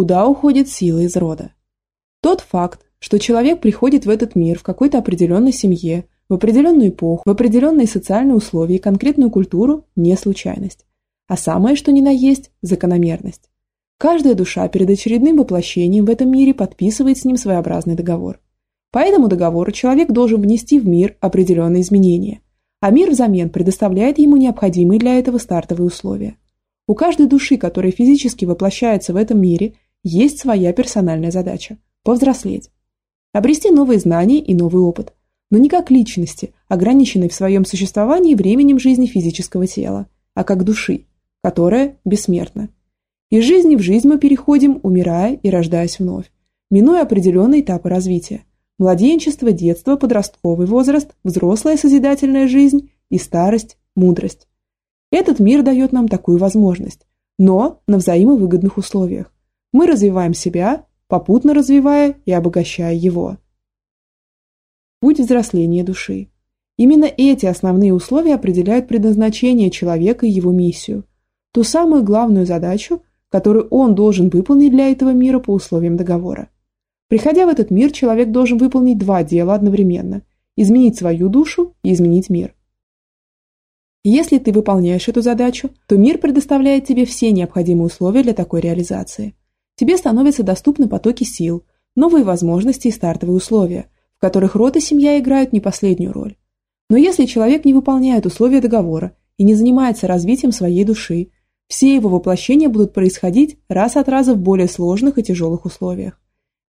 Куда уходит сила из рода? Тот факт, что человек приходит в этот мир в какой-то определенной семье, в определенную эпоху, в определенные социальные условия и конкретную культуру – не случайность. А самое, что ни на есть – закономерность. Каждая душа перед очередным воплощением в этом мире подписывает с ним своеобразный договор. По этому договору человек должен внести в мир определенные изменения, а мир взамен предоставляет ему необходимые для этого стартовые условия. У каждой души, которая физически воплощается в этом мире, есть своя персональная задача – повзрослеть обрести новые знания и новый опыт, но не как личности, ограниченной в своем существовании временем жизни физического тела, а как души, которая бессмертна. Из жизни в жизнь мы переходим, умирая и рождаясь вновь, минуя определенные этапы развития. Младенчество, детство, подростковый возраст, взрослая созидательная жизнь и старость, мудрость. Этот мир дает нам такую возможность, но на взаимовыгодных условиях. Мы развиваем себя, попутно развивая и обогащая его. Путь взросления души. Именно эти основные условия определяют предназначение человека и его миссию, ту самую главную задачу, которую он должен выполнить для этого мира по условиям договора. Приходя в этот мир, человек должен выполнить два дела одновременно – изменить свою душу и изменить мир. Если ты выполняешь эту задачу, то мир предоставляет тебе все необходимые условия для такой реализации тебе становятся доступны потоки сил, новые возможности и стартовые условия, в которых род и семья играют не последнюю роль. Но если человек не выполняет условия договора и не занимается развитием своей души, все его воплощения будут происходить раз от раза в более сложных и тяжелых условиях.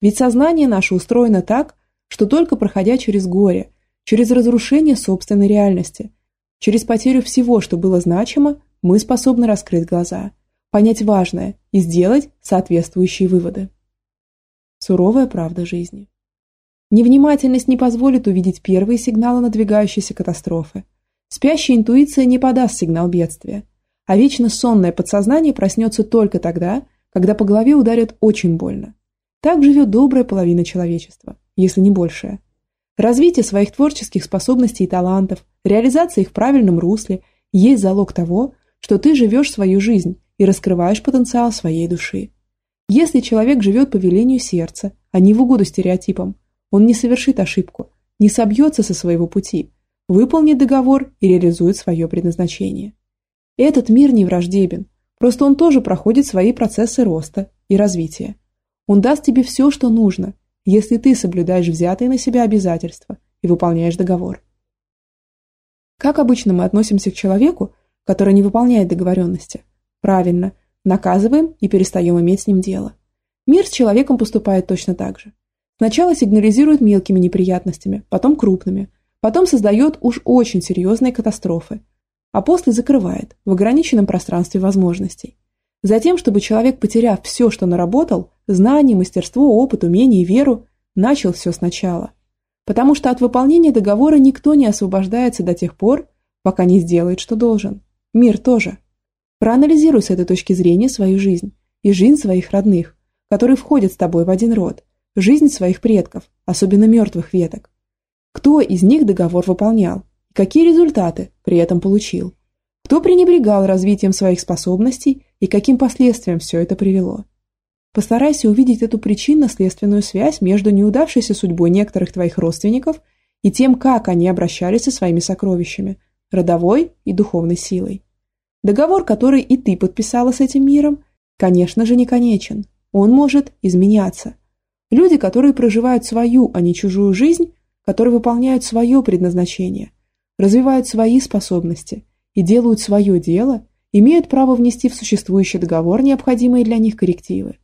Ведь сознание наше устроено так, что только проходя через горе, через разрушение собственной реальности, через потерю всего, что было значимо, мы способны раскрыть глаза – понять важное и сделать соответствующие выводы. Суровая правда жизни. Невнимательность не позволит увидеть первые сигналы надвигающейся катастрофы. Спящая интуиция не подаст сигнал бедствия, а вечно сонное подсознание проснется только тогда, когда по голове ударят очень больно. Так живет добрая половина человечества, если не большая. Развитие своих творческих способностей и талантов, реализация их в правильном русле есть залог того, что ты живешь свою жизнь и раскрываешь потенциал своей души. Если человек живет по велению сердца, а не в угоду стереотипам, он не совершит ошибку, не собьется со своего пути, выполнит договор и реализует свое предназначение. Этот мир не враждебен, просто он тоже проходит свои процессы роста и развития. Он даст тебе все, что нужно, если ты соблюдаешь взятые на себя обязательства и выполняешь договор. Как обычно мы относимся к человеку, который не выполняет договоренности? Правильно, наказываем и перестаем иметь с ним дело. Мир с человеком поступает точно так же. Сначала сигнализирует мелкими неприятностями, потом крупными, потом создает уж очень серьезные катастрофы, а после закрывает в ограниченном пространстве возможностей. Затем, чтобы человек, потеряв все, что наработал, знания, мастерство, опыт, умение и веру, начал все сначала. Потому что от выполнения договора никто не освобождается до тех пор, пока не сделает, что должен. Мир тоже. Проанализируй с этой точки зрения свою жизнь и жизнь своих родных, которые входят с тобой в один род, жизнь своих предков, особенно мертвых веток. Кто из них договор выполнял и какие результаты при этом получил? Кто пренебрегал развитием своих способностей и каким последствиям все это привело? Постарайся увидеть эту причинно-следственную связь между неудавшейся судьбой некоторых твоих родственников и тем, как они обращались со своими сокровищами, родовой и духовной силой. Договор, который и ты подписала с этим миром, конечно же, не конечен. Он может изменяться. Люди, которые проживают свою, а не чужую жизнь, которые выполняют свое предназначение, развивают свои способности и делают свое дело, имеют право внести в существующий договор необходимые для них коррективы.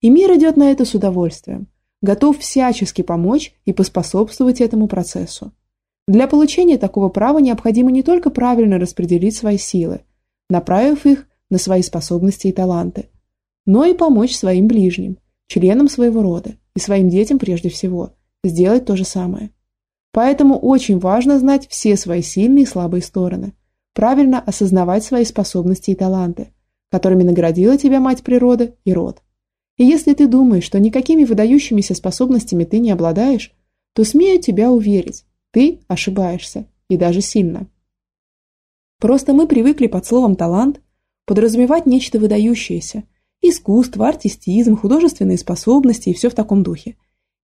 И мир идет на это с удовольствием, готов всячески помочь и поспособствовать этому процессу. Для получения такого права необходимо не только правильно распределить свои силы, направив их на свои способности и таланты, но и помочь своим ближним, членам своего рода и своим детям прежде всего, сделать то же самое. Поэтому очень важно знать все свои сильные и слабые стороны, правильно осознавать свои способности и таланты, которыми наградила тебя мать природа и род. И если ты думаешь, что никакими выдающимися способностями ты не обладаешь, то смею тебя уверить, ты ошибаешься, и даже сильно. Просто мы привыкли под словом «талант» подразумевать нечто выдающееся, Искусство, артистизм, художественные способности и все в таком духе.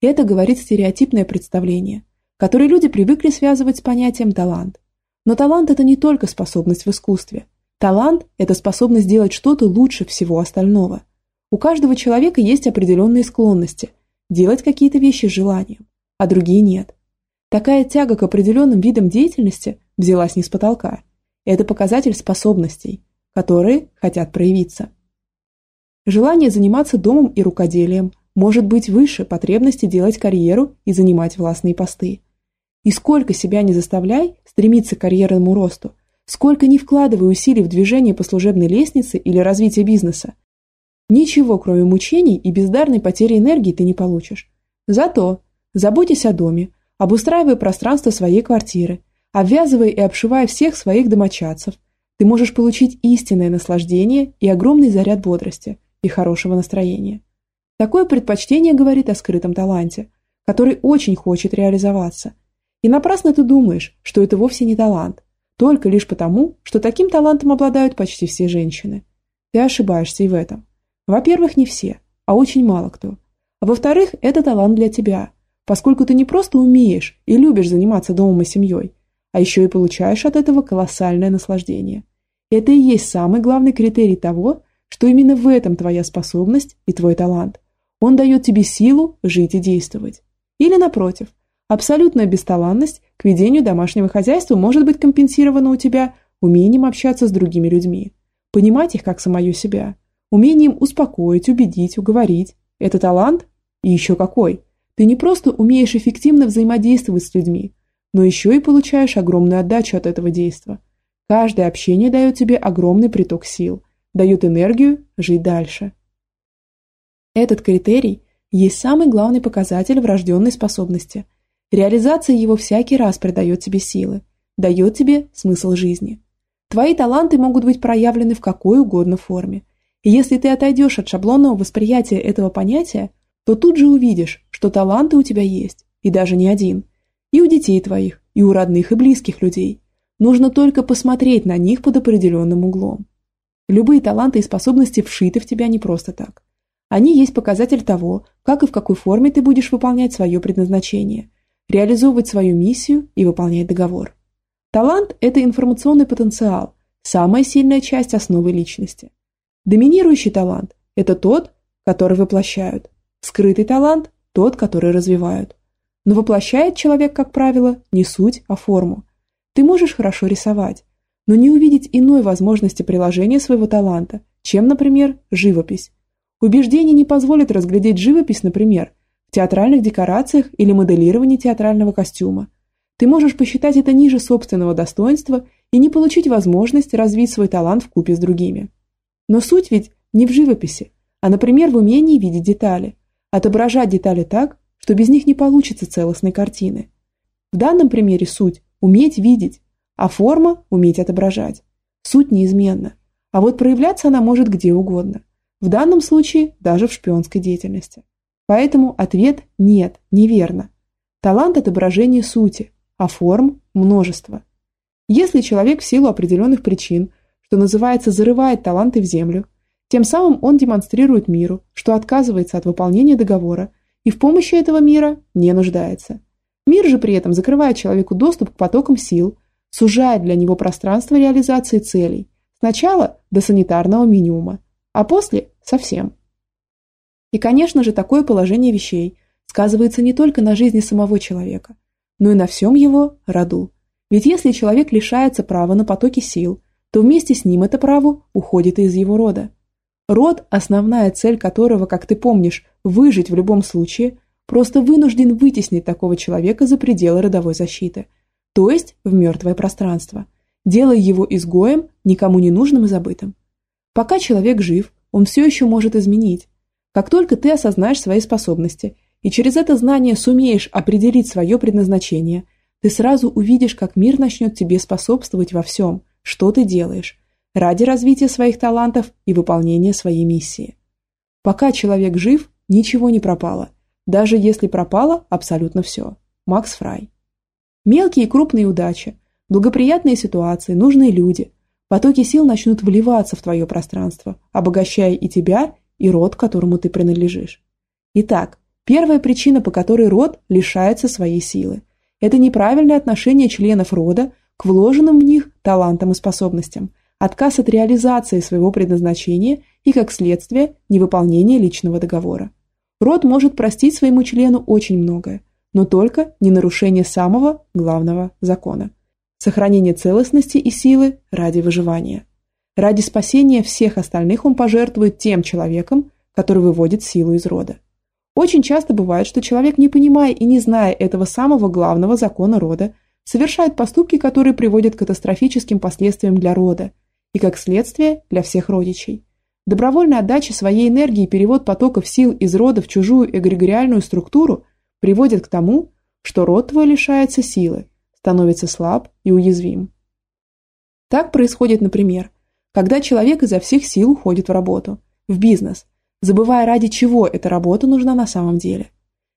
Это говорит стереотипное представление, которое люди привыкли связывать с понятием «талант». Но талант – это не только способность в искусстве. Талант – это способность делать что-то лучше всего остального. У каждого человека есть определенные склонности – делать какие-то вещи желанием, а другие нет. Такая тяга к определенным видам деятельности взялась не с потолка. Это показатель способностей, которые хотят проявиться. Желание заниматься домом и рукоделием может быть выше потребности делать карьеру и занимать властные посты. И сколько себя не заставляй стремиться к карьерному росту, сколько не вкладывай усилий в движение по служебной лестнице или развитие бизнеса, ничего, кроме мучений и бездарной потери энергии ты не получишь. Зато заботясь о доме, обустраивая пространство своей квартиры, обвязывая и обшивая всех своих домочадцев, ты можешь получить истинное наслаждение и огромный заряд бодрости – и хорошего настроения. Такое предпочтение говорит о скрытом таланте, который очень хочет реализоваться. И напрасно ты думаешь, что это вовсе не талант, только лишь потому, что таким талантом обладают почти все женщины. Ты ошибаешься и в этом. Во-первых, не все, а очень мало кто. А во-вторых, это талант для тебя, поскольку ты не просто умеешь и любишь заниматься домом и семьей, а еще и получаешь от этого колоссальное наслаждение. Это и есть самый главный критерий того, что именно в этом твоя способность и твой талант. Он дает тебе силу жить и действовать. Или, напротив, абсолютная бесталанность к ведению домашнего хозяйства может быть компенсирована у тебя умением общаться с другими людьми, понимать их как самое себя, умением успокоить, убедить, уговорить. Это талант? И еще какой! Ты не просто умеешь эффективно взаимодействовать с людьми, но еще и получаешь огромную отдачу от этого действа. Каждое общение дает тебе огромный приток сил, дают энергию жить дальше. Этот критерий есть самый главный показатель врожденной способности. Реализация его всякий раз придает тебе силы, дает тебе смысл жизни. Твои таланты могут быть проявлены в какой угодно форме. И если ты отойдешь от шаблонного восприятия этого понятия, то тут же увидишь, что таланты у тебя есть, и даже не один. И у детей твоих, и у родных и близких людей. Нужно только посмотреть на них под определенным углом. Любые таланты и способности вшиты в тебя не просто так. Они есть показатель того, как и в какой форме ты будешь выполнять свое предназначение, реализовывать свою миссию и выполнять договор. Талант – это информационный потенциал, самая сильная часть основы личности. Доминирующий талант – это тот, который воплощают. Скрытый талант – тот, который развивают. Но воплощает человек, как правило, не суть, а форму. Ты можешь хорошо рисовать, но не увидеть иной возможности приложения своего таланта, чем, например, живопись. Убеждение не позволит разглядеть живопись, например, в театральных декорациях или моделировании театрального костюма. Ты можешь посчитать это ниже собственного достоинства и не получить возможность развить свой талант в купе с другими. Но суть ведь не в живописи, а, например, в умении видеть детали, отображать детали так, что без них не получится целостной картины. В данном примере суть – уметь видеть, а форма – уметь отображать. Суть неизменна. А вот проявляться она может где угодно. В данном случае даже в шпионской деятельности. Поэтому ответ «нет», неверно. Талант отображения сути, а форм – множество. Если человек в силу определенных причин, что называется, зарывает таланты в землю, тем самым он демонстрирует миру, что отказывается от выполнения договора и в помощи этого мира не нуждается. Мир же при этом закрывает человеку доступ к потокам сил, сужает для него пространство реализации целей, сначала до санитарного минимума, а после – совсем. И, конечно же, такое положение вещей сказывается не только на жизни самого человека, но и на всем его роду. Ведь если человек лишается права на потоки сил, то вместе с ним это право уходит из его рода. Род, основная цель которого, как ты помнишь, выжить в любом случае, просто вынужден вытеснить такого человека за пределы родовой защиты – то есть в мертвое пространство, делая его изгоем, никому не нужным и забытым. Пока человек жив, он все еще может изменить. Как только ты осознаешь свои способности и через это знание сумеешь определить свое предназначение, ты сразу увидишь, как мир начнет тебе способствовать во всем, что ты делаешь, ради развития своих талантов и выполнения своей миссии. Пока человек жив, ничего не пропало, даже если пропало абсолютно все. Макс Фрай Мелкие и крупные удачи, благоприятные ситуации, нужные люди, потоки сил начнут вливаться в твое пространство, обогащая и тебя, и род, которому ты принадлежишь. Итак, первая причина, по которой род лишается своей силы – это неправильное отношение членов рода к вложенным в них талантам и способностям, отказ от реализации своего предназначения и, как следствие, невыполнение личного договора. Род может простить своему члену очень многое, но только не нарушение самого главного закона – сохранение целостности и силы ради выживания. Ради спасения всех остальных он пожертвует тем человеком, который выводит силу из рода. Очень часто бывает, что человек, не понимая и не зная этого самого главного закона рода, совершает поступки, которые приводят к катастрофическим последствиям для рода и, как следствие, для всех родичей. Добровольная отдача своей энергии и перевод потоков сил из рода в чужую эгрегориальную структуру приводит к тому, что род твой лишается силы, становится слаб и уязвим. Так происходит, например, когда человек изо всех сил уходит в работу, в бизнес – забывая ради чего эта работа нужна на самом деле.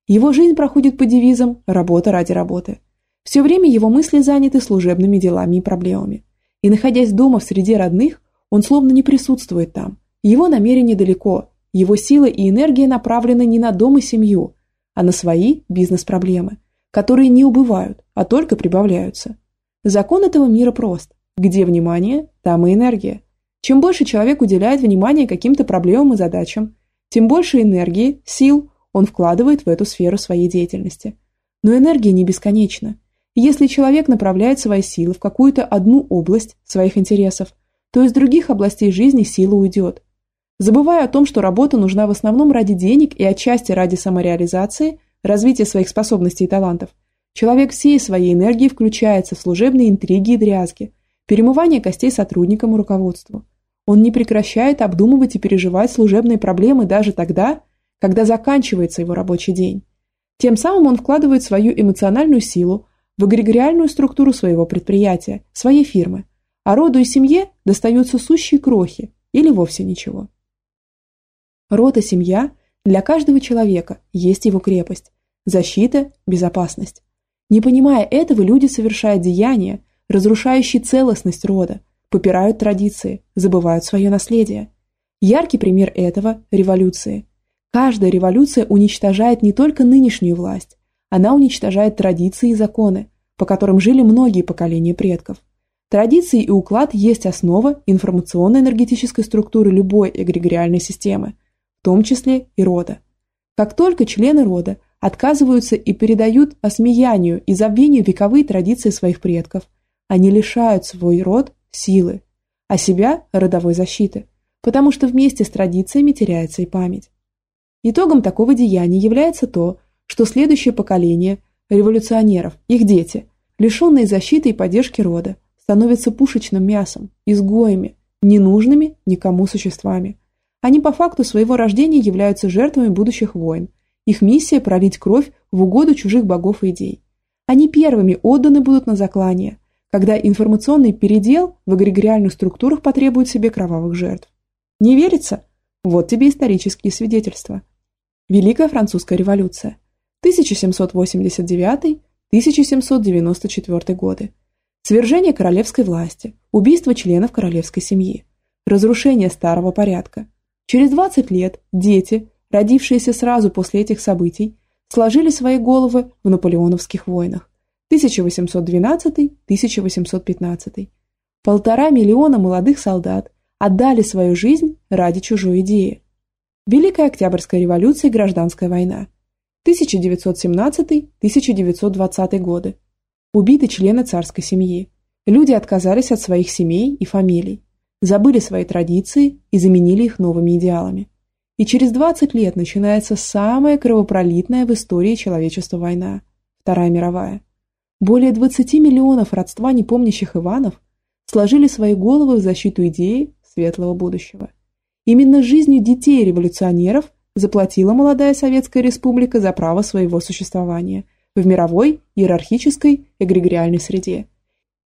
Его жизнь проходит по девизам «работа ради работы». Все время его мысли заняты служебными делами и проблемами. И находясь дома в среде родных, он словно не присутствует там. Его намерение далеко, его сила и энергия направлены не на дом и семью, а на свои бизнес-проблемы, которые не убывают, а только прибавляются. Закон этого мира прост. Где внимание, там и энергия. Чем больше человек уделяет внимание каким-то проблемам и задачам, тем больше энергии, сил он вкладывает в эту сферу своей деятельности. Но энергия не бесконечна. Если человек направляет свои силы в какую-то одну область своих интересов, то из других областей жизни сила уйдет. Забывая о том, что работа нужна в основном ради денег и отчасти ради самореализации, развития своих способностей и талантов, человек всей своей энергией включается в служебные интриги и дрязги, перемывание костей сотрудникам и руководству. Он не прекращает обдумывать и переживать служебные проблемы даже тогда, когда заканчивается его рабочий день. Тем самым он вкладывает свою эмоциональную силу в эгрегориальную структуру своего предприятия, своей фирмы, а роду и семье достаются сущие крохи или вовсе ничего. Род и семья для каждого человека есть его крепость, защита, безопасность. Не понимая этого, люди совершают деяния, разрушающие целостность рода, попирают традиции, забывают свое наследие. Яркий пример этого – революции. Каждая революция уничтожает не только нынешнюю власть, она уничтожает традиции и законы, по которым жили многие поколения предков. Традиции и уклад есть основа информационно-энергетической структуры любой эгрегориальной системы, в том числе и рода. Как только члены рода отказываются и передают осмеянию и забвению вековые традиции своих предков, они лишают свой род силы, а себя – родовой защиты, потому что вместе с традициями теряется и память. Итогом такого деяния является то, что следующее поколение революционеров, их дети, лишенные защиты и поддержки рода, становятся пушечным мясом, изгоями, ненужными никому существами. Они по факту своего рождения являются жертвами будущих войн. Их миссия – пролить кровь в угоду чужих богов и идей. Они первыми отданы будут на заклание, когда информационный передел в эгрегориальных структурах потребует себе кровавых жертв. Не верится? Вот тебе исторические свидетельства. Великая Французская революция. 1789-1794 годы. Свержение королевской власти, убийство членов королевской семьи, разрушение старого порядка. Через 20 лет дети, родившиеся сразу после этих событий, сложили свои головы в наполеоновских войнах. 1812-1815. Полтора миллиона молодых солдат отдали свою жизнь ради чужой идеи. Великая Октябрьская революция и Гражданская война. 1917-1920 годы. Убиты члены царской семьи. Люди отказались от своих семей и фамилий, забыли свои традиции и заменили их новыми идеалами. И через 20 лет начинается самая кровопролитная в истории человечества война – Вторая мировая. Более 20 миллионов родства непомнящих Иванов сложили свои головы в защиту идеи светлого будущего. Именно жизнью детей-революционеров заплатила молодая Советская Республика за право своего существования в мировой иерархической эгрегориальной среде.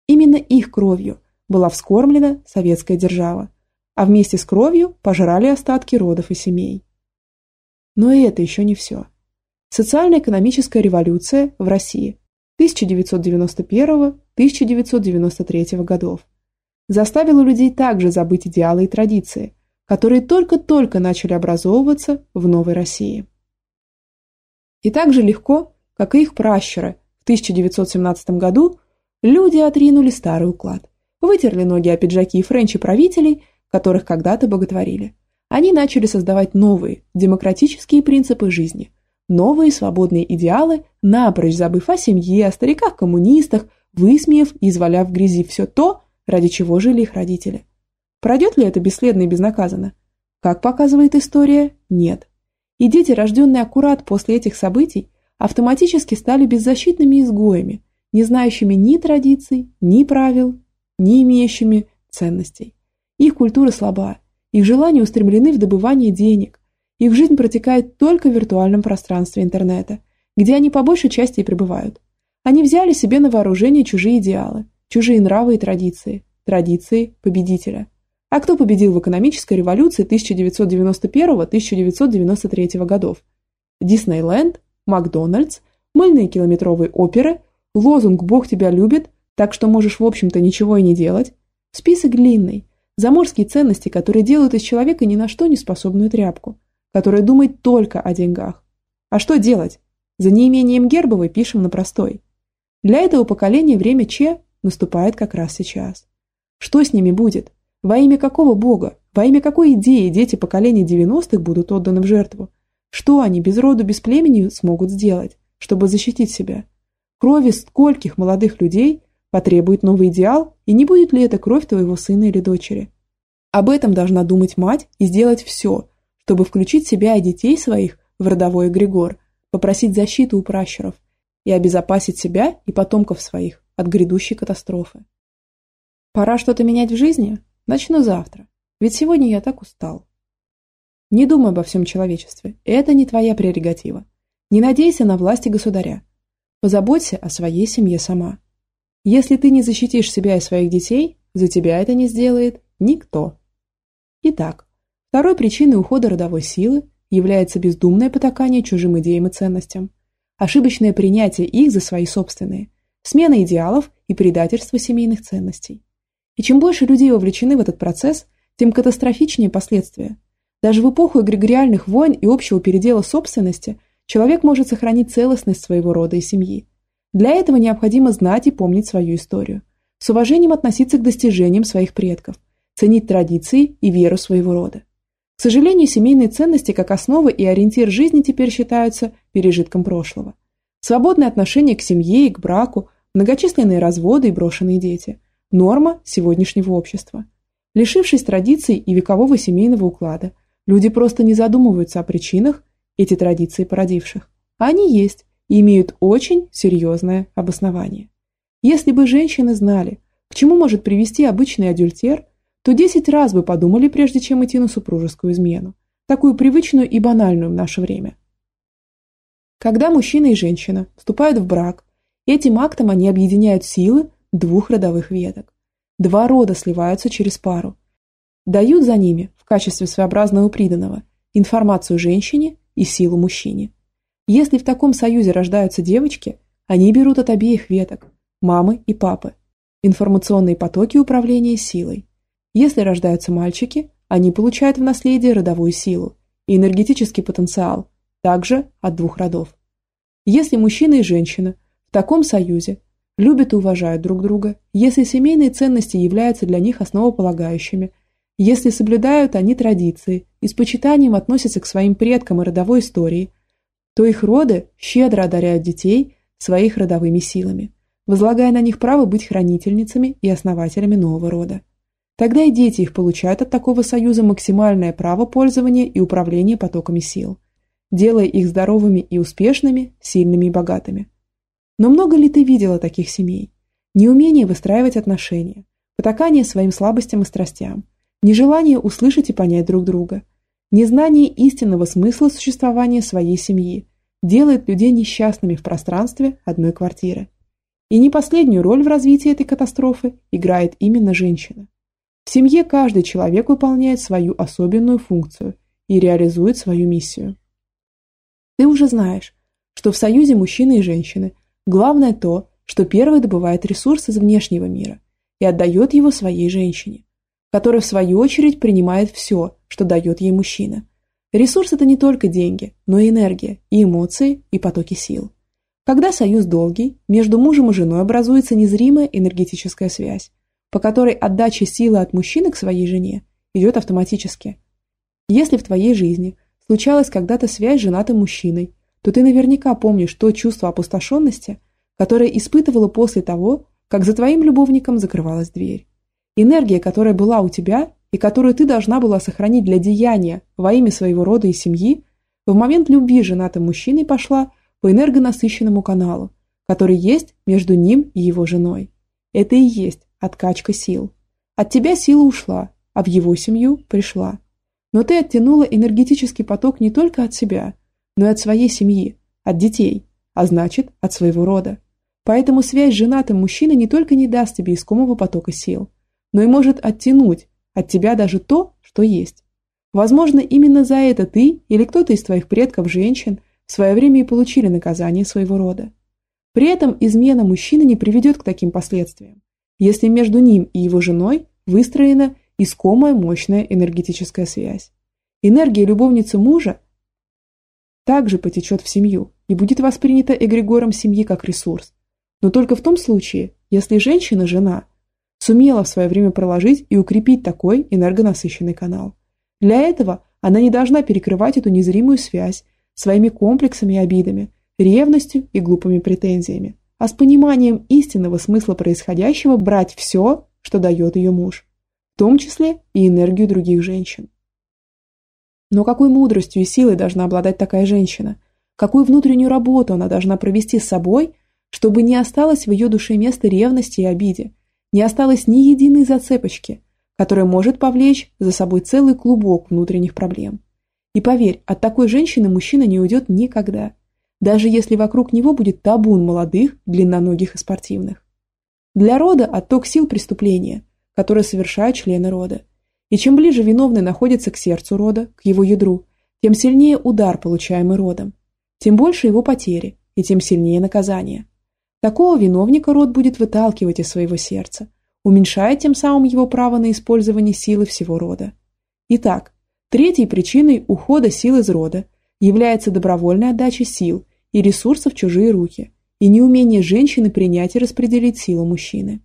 Именно их кровью была вскормлена советская держава, а вместе с кровью пожрали остатки родов и семей. Но и это еще не все. Социально-экономическая революция в России – 1991-1993 годов. Заставила людей также забыть идеалы и традиции, которые только-только начали образовываться в новой России. И так же легко, как и их пращуры, в 1917 году люди отринули старый уклад, вытерли ноги о пиджаки и френчи правителей, которых когда-то боготворили. Они начали создавать новые, демократические принципы жизни, новые свободные идеалы, напрочь забыв о семье, о стариках-коммунистах, высмеяв и изваляв в грязи все то, ради чего жили их родители. Пройдет ли это бесследно и безнаказанно? Как показывает история, нет. И дети, рожденные аккурат после этих событий, автоматически стали беззащитными изгоями, не знающими ни традиций, ни правил, не имеющими ценностей. Их культура слаба, их желания устремлены в добывание денег, их жизнь протекает только в виртуальном пространстве интернета, где они по большей части и пребывают. Они взяли себе на вооружение чужие идеалы, чужие нравы и традиции, традиции победителя. А кто победил в экономической революции 1991-1993 годов? Диснейленд, Макдональдс, мыльные километровые оперы, лозунг «Бог тебя любит», так что можешь в общем-то ничего и не делать. Список длинный. Заморские ценности, которые делают из человека ни на что не способную тряпку, которая думает только о деньгах. А что делать? За неимением Гербовой пишем на простой. Для этого поколения время Че наступает как раз сейчас. Что с ними будет? Во имя какого бога? Во имя какой идеи дети поколения 90-х будут отданы в жертву? Что они без роду, без племени смогут сделать, чтобы защитить себя? Крови скольких молодых людей потребует новый идеал, и не будет ли это кровь твоего сына или дочери? Об этом должна думать мать и сделать все, чтобы включить себя и детей своих в родовой эгрегор, попросить защиты у пращуров и обезопасить себя и потомков своих от грядущей катастрофы. Пора что-то менять в жизни? Начну завтра, ведь сегодня я так устал. Не думай обо всем человечестве, это не твоя прерогатива. Не надейся на власти государя. Позаботься о своей семье сама. Если ты не защитишь себя и своих детей, за тебя это не сделает никто. Итак, второй причиной ухода родовой силы является бездумное потакание чужим идеям и ценностям, ошибочное принятие их за свои собственные, смена идеалов и предательство семейных ценностей. И чем больше людей вовлечены в этот процесс, тем катастрофичнее последствия. Даже в эпоху эгрегориальных войн и общего передела собственности человек может сохранить целостность своего рода и семьи, для этого необходимо знать и помнить свою историю, с уважением относиться к достижениям своих предков, ценить традиции и веру своего рода. К сожалению, семейные ценности как основа и ориентир жизни теперь считаются пережитком прошлого. Свободное отношение к семье и к браку, многочисленные разводы и брошенные дети – норма сегодняшнего общества. Лишившись традиций и векового семейного уклада, люди просто не задумываются о причинах эти традиции породивших. А они есть, и имеют очень серьезное обоснование. Если бы женщины знали, к чему может привести обычный адюльтер, то 10 раз бы подумали, прежде чем идти на супружескую измену, такую привычную и банальную в наше время. Когда мужчина и женщина вступают в брак, этим актом они объединяют силы двух родовых веток. Два рода сливаются через пару, дают за ними в качестве своеобразного приданого информацию женщине и силу мужчине. Если в таком союзе рождаются девочки, они берут от обеих веток – мамы и папы – информационные потоки управления силой. Если рождаются мальчики, они получают в наследие родовую силу и энергетический потенциал, также от двух родов. Если мужчина и женщина в таком союзе любят и уважают друг друга, если семейные ценности являются для них основополагающими, если соблюдают они традиции и с почитанием относятся к своим предкам и родовой истории – то их роды щедро одаряют детей своих родовыми силами, возлагая на них право быть хранительницами и основателями нового рода. Тогда и дети их получают от такого союза максимальное право пользования и управления потоками сил, делая их здоровыми и успешными, сильными и богатыми. Но много ли ты видела таких семей? Неумение выстраивать отношения, потакание своим слабостям и страстям, нежелание услышать и понять друг друга – Незнание истинного смысла существования своей семьи делает людей несчастными в пространстве одной квартиры. И не последнюю роль в развитии этой катастрофы играет именно женщина. В семье каждый человек выполняет свою особенную функцию и реализует свою миссию. Ты уже знаешь, что в союзе мужчины и женщины главное то, что первый добывает ресурс из внешнего мира и отдает его своей женщине, которая в свою очередь принимает все, что дает ей мужчина. Ресурс – это не только деньги, но и энергия, и эмоции, и потоки сил. Когда союз долгий, между мужем и женой образуется незримая энергетическая связь, по которой отдача силы от мужчины к своей жене идет автоматически. Если в твоей жизни случалась когда-то связь с женатым мужчиной, то ты наверняка помнишь то чувство опустошенности, которое испытывала после того, как за твоим любовником закрывалась дверь. Энергия, которая была у тебя и которую ты должна была сохранить для деяния во имя своего рода и семьи, в момент любви женатым мужчиной пошла по энергонасыщенному каналу, который есть между ним и его женой. Это и есть откачка сил. От тебя сила ушла, а в его семью пришла. Но ты оттянула энергетический поток не только от себя, но и от своей семьи, от детей, а значит, от своего рода. Поэтому связь с женатым мужчиной не только не даст тебе искомого потока сил, но и может оттянуть от тебя даже то, что есть. Возможно, именно за это ты или кто-то из твоих предков женщин в свое время и получили наказание своего рода. При этом измена мужчины не приведет к таким последствиям, если между ним и его женой выстроена искомая мощная энергетическая связь. Энергия любовницы мужа также потечет в семью и будет воспринята эгрегором семьи как ресурс, но только в том случае, если женщина-жена сумела в свое время проложить и укрепить такой энергонасыщенный канал. Для этого она не должна перекрывать эту незримую связь своими комплексами и обидами, ревностью и глупыми претензиями, а с пониманием истинного смысла происходящего брать все, что дает ее муж, в том числе и энергию других женщин. Но какой мудростью и силой должна обладать такая женщина? Какую внутреннюю работу она должна провести с собой, чтобы не осталось в ее душе места ревности и обиде, не осталось ни единой зацепочки, которая может повлечь за собой целый клубок внутренних проблем. И поверь, от такой женщины мужчина не уйдет никогда, даже если вокруг него будет табун молодых, длинноногих и спортивных. Для рода отток сил преступления, которое совершают члены рода. И чем ближе виновный находится к сердцу рода, к его ядру, тем сильнее удар, получаемый родом, тем больше его потери и тем сильнее наказание. Такого виновника род будет выталкивать из своего сердца, уменьшая тем самым его право на использование силы всего рода. Итак, Третьей причиной ухода сил из рода является добровольная отдача сил и ресурсов в чужие руки и неумение женщины принять и распределить силу мужчины.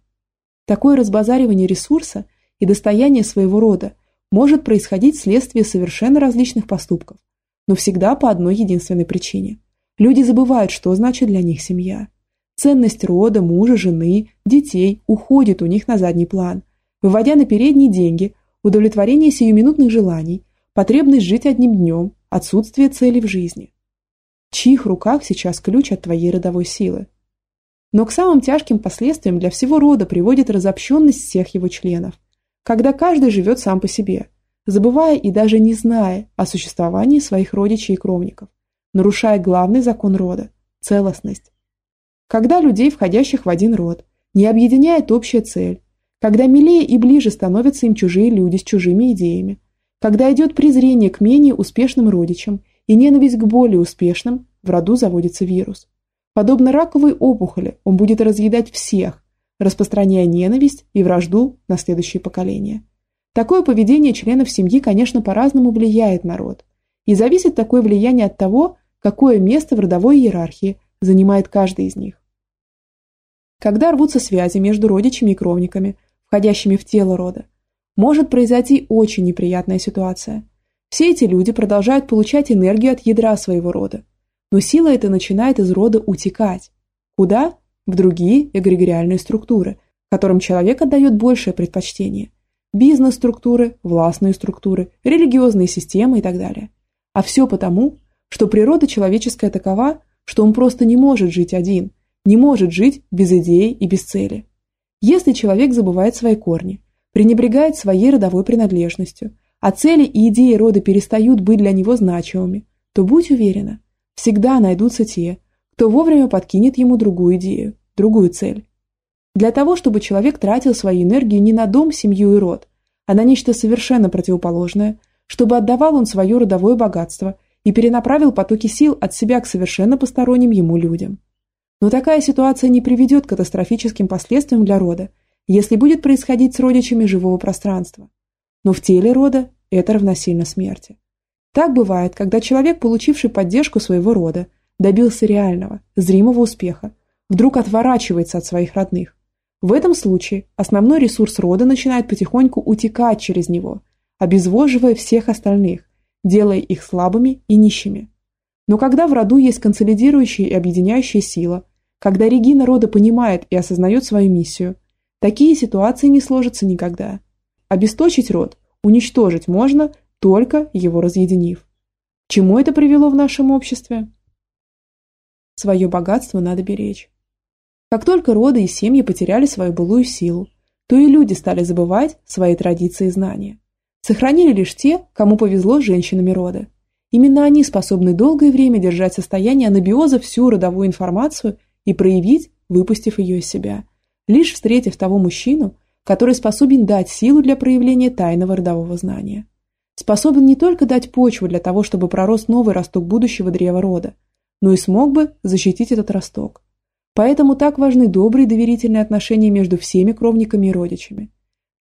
Такое разбазаривание ресурса и достояния своего рода может происходить вследствие совершенно различных поступков, но всегда по одной единственной причине. Люди забывают, что значит для них семья. Ценность рода, мужа, жены, детей уходит у них на задний план, выводя на передние деньги, удовлетворение сиюминутных желаний потребность жить одним днем, отсутствие цели в жизни. В чьих руках сейчас ключ от твоей родовой силы? Но к самым тяжким последствиям для всего рода приводит разобщенность всех его членов, когда каждый живет сам по себе, забывая и даже не зная о существовании своих родичей и кровников, нарушая главный закон рода – целостность. Когда людей, входящих в один род, не объединяет общая цель, когда милее и ближе становятся им чужие люди с чужими идеями, когда идет презрение к менее успешным родичам и ненависть к более успешным, в роду заводится вирус. Подобно раковой опухоли, он будет разъедать всех, распространяя ненависть и вражду на следующее поколение. Такое поведение членов семьи, конечно, по-разному влияет на род. И зависит такое влияние от того, какое место в родовой иерархии занимает каждый из них. Когда рвутся связи между родичами и кровниками, входящими в тело рода, может произойти очень неприятная ситуация. Все эти люди продолжают получать энергию от ядра своего рода, но сила эта начинает из рода утекать. Куда? В другие эгрегориальные структуры, которым человек отдает большее предпочтение. Бизнес-структуры, властные структуры, религиозные системы и так далее. А все потому, что природа человеческая такова, что он просто не может жить один, не может жить без идеи и без цели. Если человек забывает свои корни, пренебрегает своей родовой принадлежностью, а цели и идеи рода перестают быть для него значимыми, то будь уверена, всегда найдутся те, кто вовремя подкинет ему другую идею, другую цель. Для того, чтобы человек тратил свою энергию не на дом, семью и род, а на нечто совершенно противоположное, чтобы отдавал он свое родовое богатство и перенаправил потоки сил от себя к совершенно посторонним ему людям. Но такая ситуация не приведет к катастрофическим последствиям для рода, если будет происходить с родичами живого пространства. Но в теле рода это равносильно смерти. Так бывает, когда человек, получивший поддержку своего рода, добился реального, зримого успеха, вдруг отворачивается от своих родных. В этом случае основной ресурс рода начинает потихоньку утекать через него, обезвоживая всех остальных, делая их слабыми и нищими. Но когда в роду есть консолидирующая и объединяющая сила, когда Регина рода понимает и осознает свою миссию, такие ситуации не сложатся никогда. Обесточить род, уничтожить можно, только его разъединив. чему это привело в нашем обществе? Свое богатство надо беречь. Как только роды и семьи потеряли свою былую силу, то и люди стали забывать свои традиции и знания. Сохранили лишь те, кому повезло с женщинами рода. Именно они способны долгое время держать состояние анабиоза всю родовую информацию и проявить, выпустив ее из себя. Лишь встретив того мужчину, который способен дать силу для проявления тайного родового знания. Способен не только дать почву для того, чтобы пророс новый росток будущего древа рода, но и смог бы защитить этот росток. Поэтому так важны добрые доверительные отношения между всеми кровниками и родичами.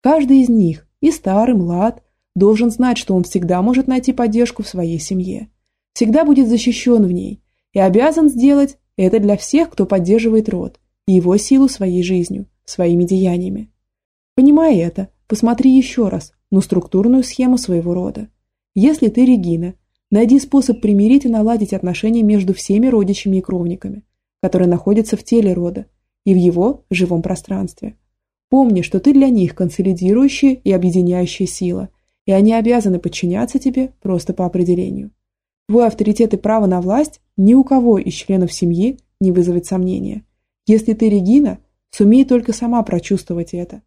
Каждый из них, и старый, млад, должен знать, что он всегда может найти поддержку в своей семье, всегда будет защищен в ней и обязан сделать это для всех, кто поддерживает род и его силу своей жизнью, своими деяниями. Понимая это, посмотри еще раз на структурную схему своего рода. Если ты Регина, найди способ примирить и наладить отношения между всеми родичами и кровниками, которые находятся в теле рода и в его живом пространстве. Помни, что ты для них консолидирующая и объединяющая сила, и они обязаны подчиняться тебе просто по определению. Твой авторитет и право на власть ни у кого из членов семьи не вызовет сомнения. Если ты Регина, сумей только сама прочувствовать это.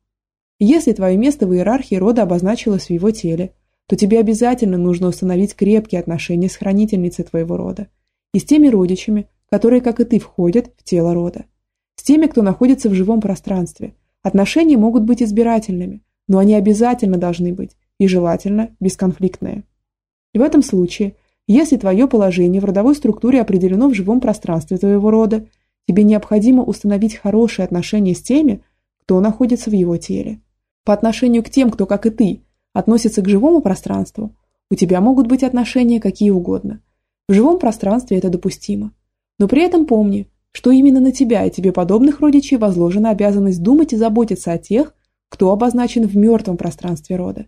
Если твое место в иерархии рода обозначилось в его теле, то тебе обязательно нужно установить крепкие отношения с хранительницей твоего рода и с теми родичами, которые, как и ты, входят в тело рода. С теми, кто находится в живом пространстве. Отношения могут быть избирательными, но они обязательно должны быть, и желательно бесконфликтные. И в этом случае, если твое положение в родовой структуре определено в живом пространстве твоего рода, тебе необходимо установить хорошие отношения с теми, кто находится в его теле. По отношению к тем, кто, как и ты, относится к живому пространству, у тебя могут быть отношения какие угодно. В живом пространстве это допустимо. Но при этом помни, что именно на тебя и тебе подобных родичей возложена обязанность думать и заботиться о тех, кто обозначен в мертвом пространстве рода.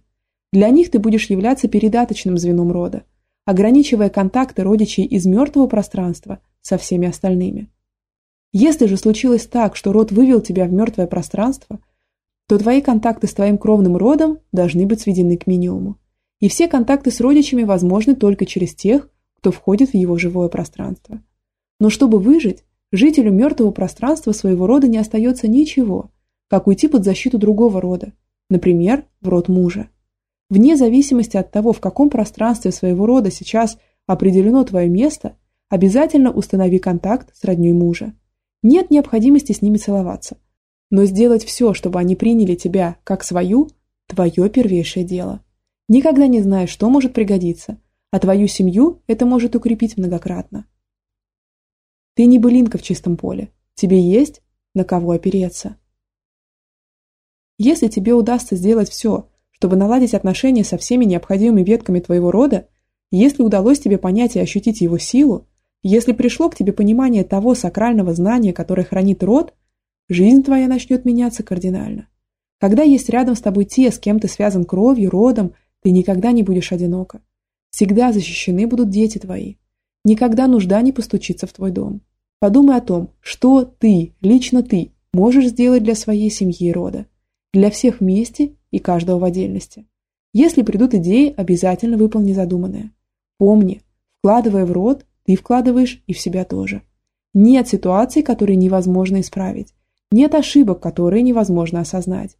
Для них ты будешь являться передаточным звеном рода, ограничивая контакты родичей из мертвого пространства со всеми остальными. Если же случилось так, что род вывел тебя в мертвое пространство, то твои контакты с твоим кровным родом должны быть сведены к минимуму. И все контакты с родичами возможны только через тех, кто входит в его живое пространство. Но чтобы выжить, жителю мертвого пространства своего рода не остается ничего, как уйти под защиту другого рода, например, в род мужа. Вне зависимости от того, в каком пространстве своего рода сейчас определено твое место, обязательно установи контакт с родней мужа. Нет необходимости с ними целоваться. Но сделать все, чтобы они приняли тебя как свою – твое первейшее дело. Никогда не знаешь, что может пригодиться, а твою семью это может укрепить многократно. Ты не былинка в чистом поле. Тебе есть на кого опереться. Если тебе удастся сделать все, чтобы наладить отношения со всеми необходимыми ветками твоего рода, если удалось тебе понять и ощутить его силу, если пришло к тебе понимание того сакрального знания, которое хранит род, жизнь твоя начнет меняться кардинально. Когда есть рядом с тобой те, с кем ты связан кровью, родом, ты никогда не будешь одиноко. Всегда защищены будут дети твои. Никогда нужда не постучится в твой дом. Подумай о том, что ты, лично ты, можешь сделать для своей семьи и рода. Для всех вместе и каждого в отдельности. Если придут идеи, обязательно выполни задуманное. Помни, вкладывая в род, ты вкладываешь и в себя тоже. Нет ситуаций, которые невозможно исправить. Нет ошибок, которые невозможно осознать.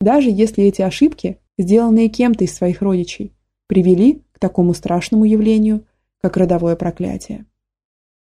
Даже если эти ошибки, сделанные кем-то из своих родичей, привели к такому страшному явлению, как родовое проклятие.